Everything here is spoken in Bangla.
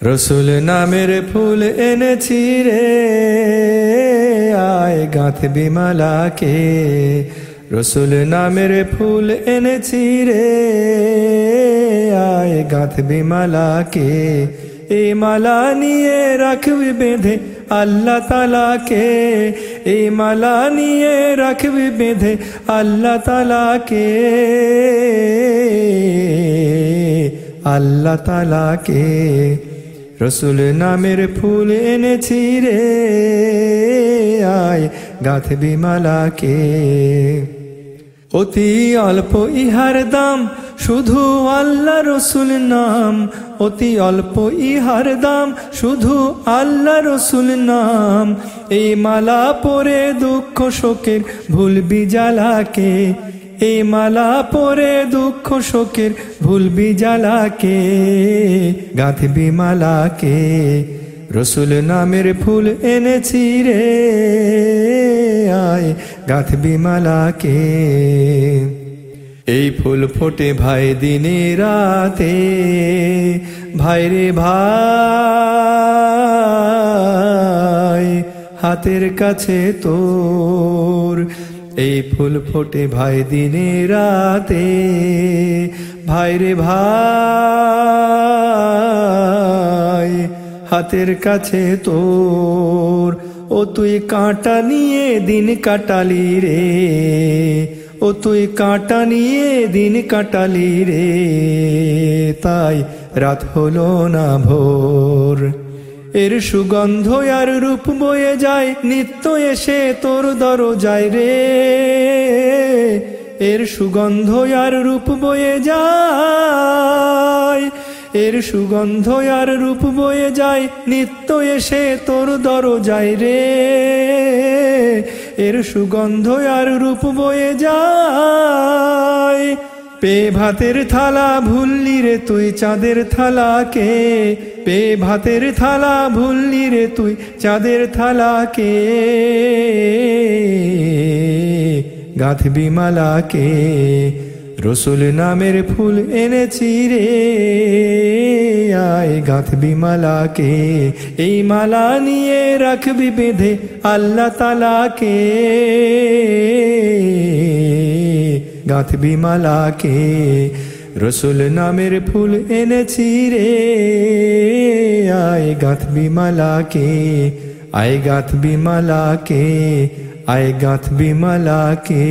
রসুল নামের ফুল এনেছি রে আয় গাঁথ বিমালাকে রসুল নামের ফুল এনেছি রে আয় গাঁথ বিমালাকে এই মালা নিয়ে রাখবি বেঁধে আল্লাহ তালাকে এই মালা নিয়ে রাখবি বেঁধে আল্লাহ তালাকে আল্লাহ তালাকে রসুল নামের ফুল এনেছি রে, আয় গাথ বিমালাকে অতি অল্প ইহার দাম, শুধু আল্লাহ রসুল নাম। অতি অল্প ইহার দাম, শুধু আল্লাহ রসুল নাম। এই মালা পরে দুঃখ শোকের ভুলবি জ্বালাকে এই মালা পরে দুঃখ শোকের ভুলবি জ্বালাকে গাঁথবি মালাকে, রসুল নামের ফুল এনেছি রে, আয় গাঁথবি মালাকে। এই ফুল ফোটে ভাই দিনে রাতে ভাই রে ভাই, হাতের কাছে তোর এই ফুল ফোটে ভাই দিনে রাতে। ভাই রে ভাই, হাতের কাছে তোর। ও তুই কাঁটা নিয়ে দিন কাটালি রে। ও তুই কাঁটা নিয়ে দিন কাটালি রে। তাই রাত হলো না ভোর। এর সুগন্ধ আর রূপ বয়ে যায়, নিত্য এসে তোর দর যায় রে। এর সুগন্ধ আর রূপ বয়ে যায়, এর সুগন্ধ আর রূপ বয়ে যায়, নিত্য এসে তোর দর যায় রে। এর সুগন্ধ আর রূপ বয়ে যায় পে ভাতের থালা ভুললি রে তুই চাঁদের থালাকে। পে ভাতের থালা ভুললি রে তুই চাঁদের থালাকে। গাঁথবি মালাকে, রসুল নামের ফুল এনেছি রে। আয় গাঁথবি মালাকে, এই মালা নিয়ে রাখবি বেঁধে আল্লাহ তালাকে। গাঁথবি মালাকে রসুল নামের ফুল এনেছি রে। আয় গাঁথবি মালাকে আয় গাঁথবি মালাকে আয় গাঁথবি মালাকে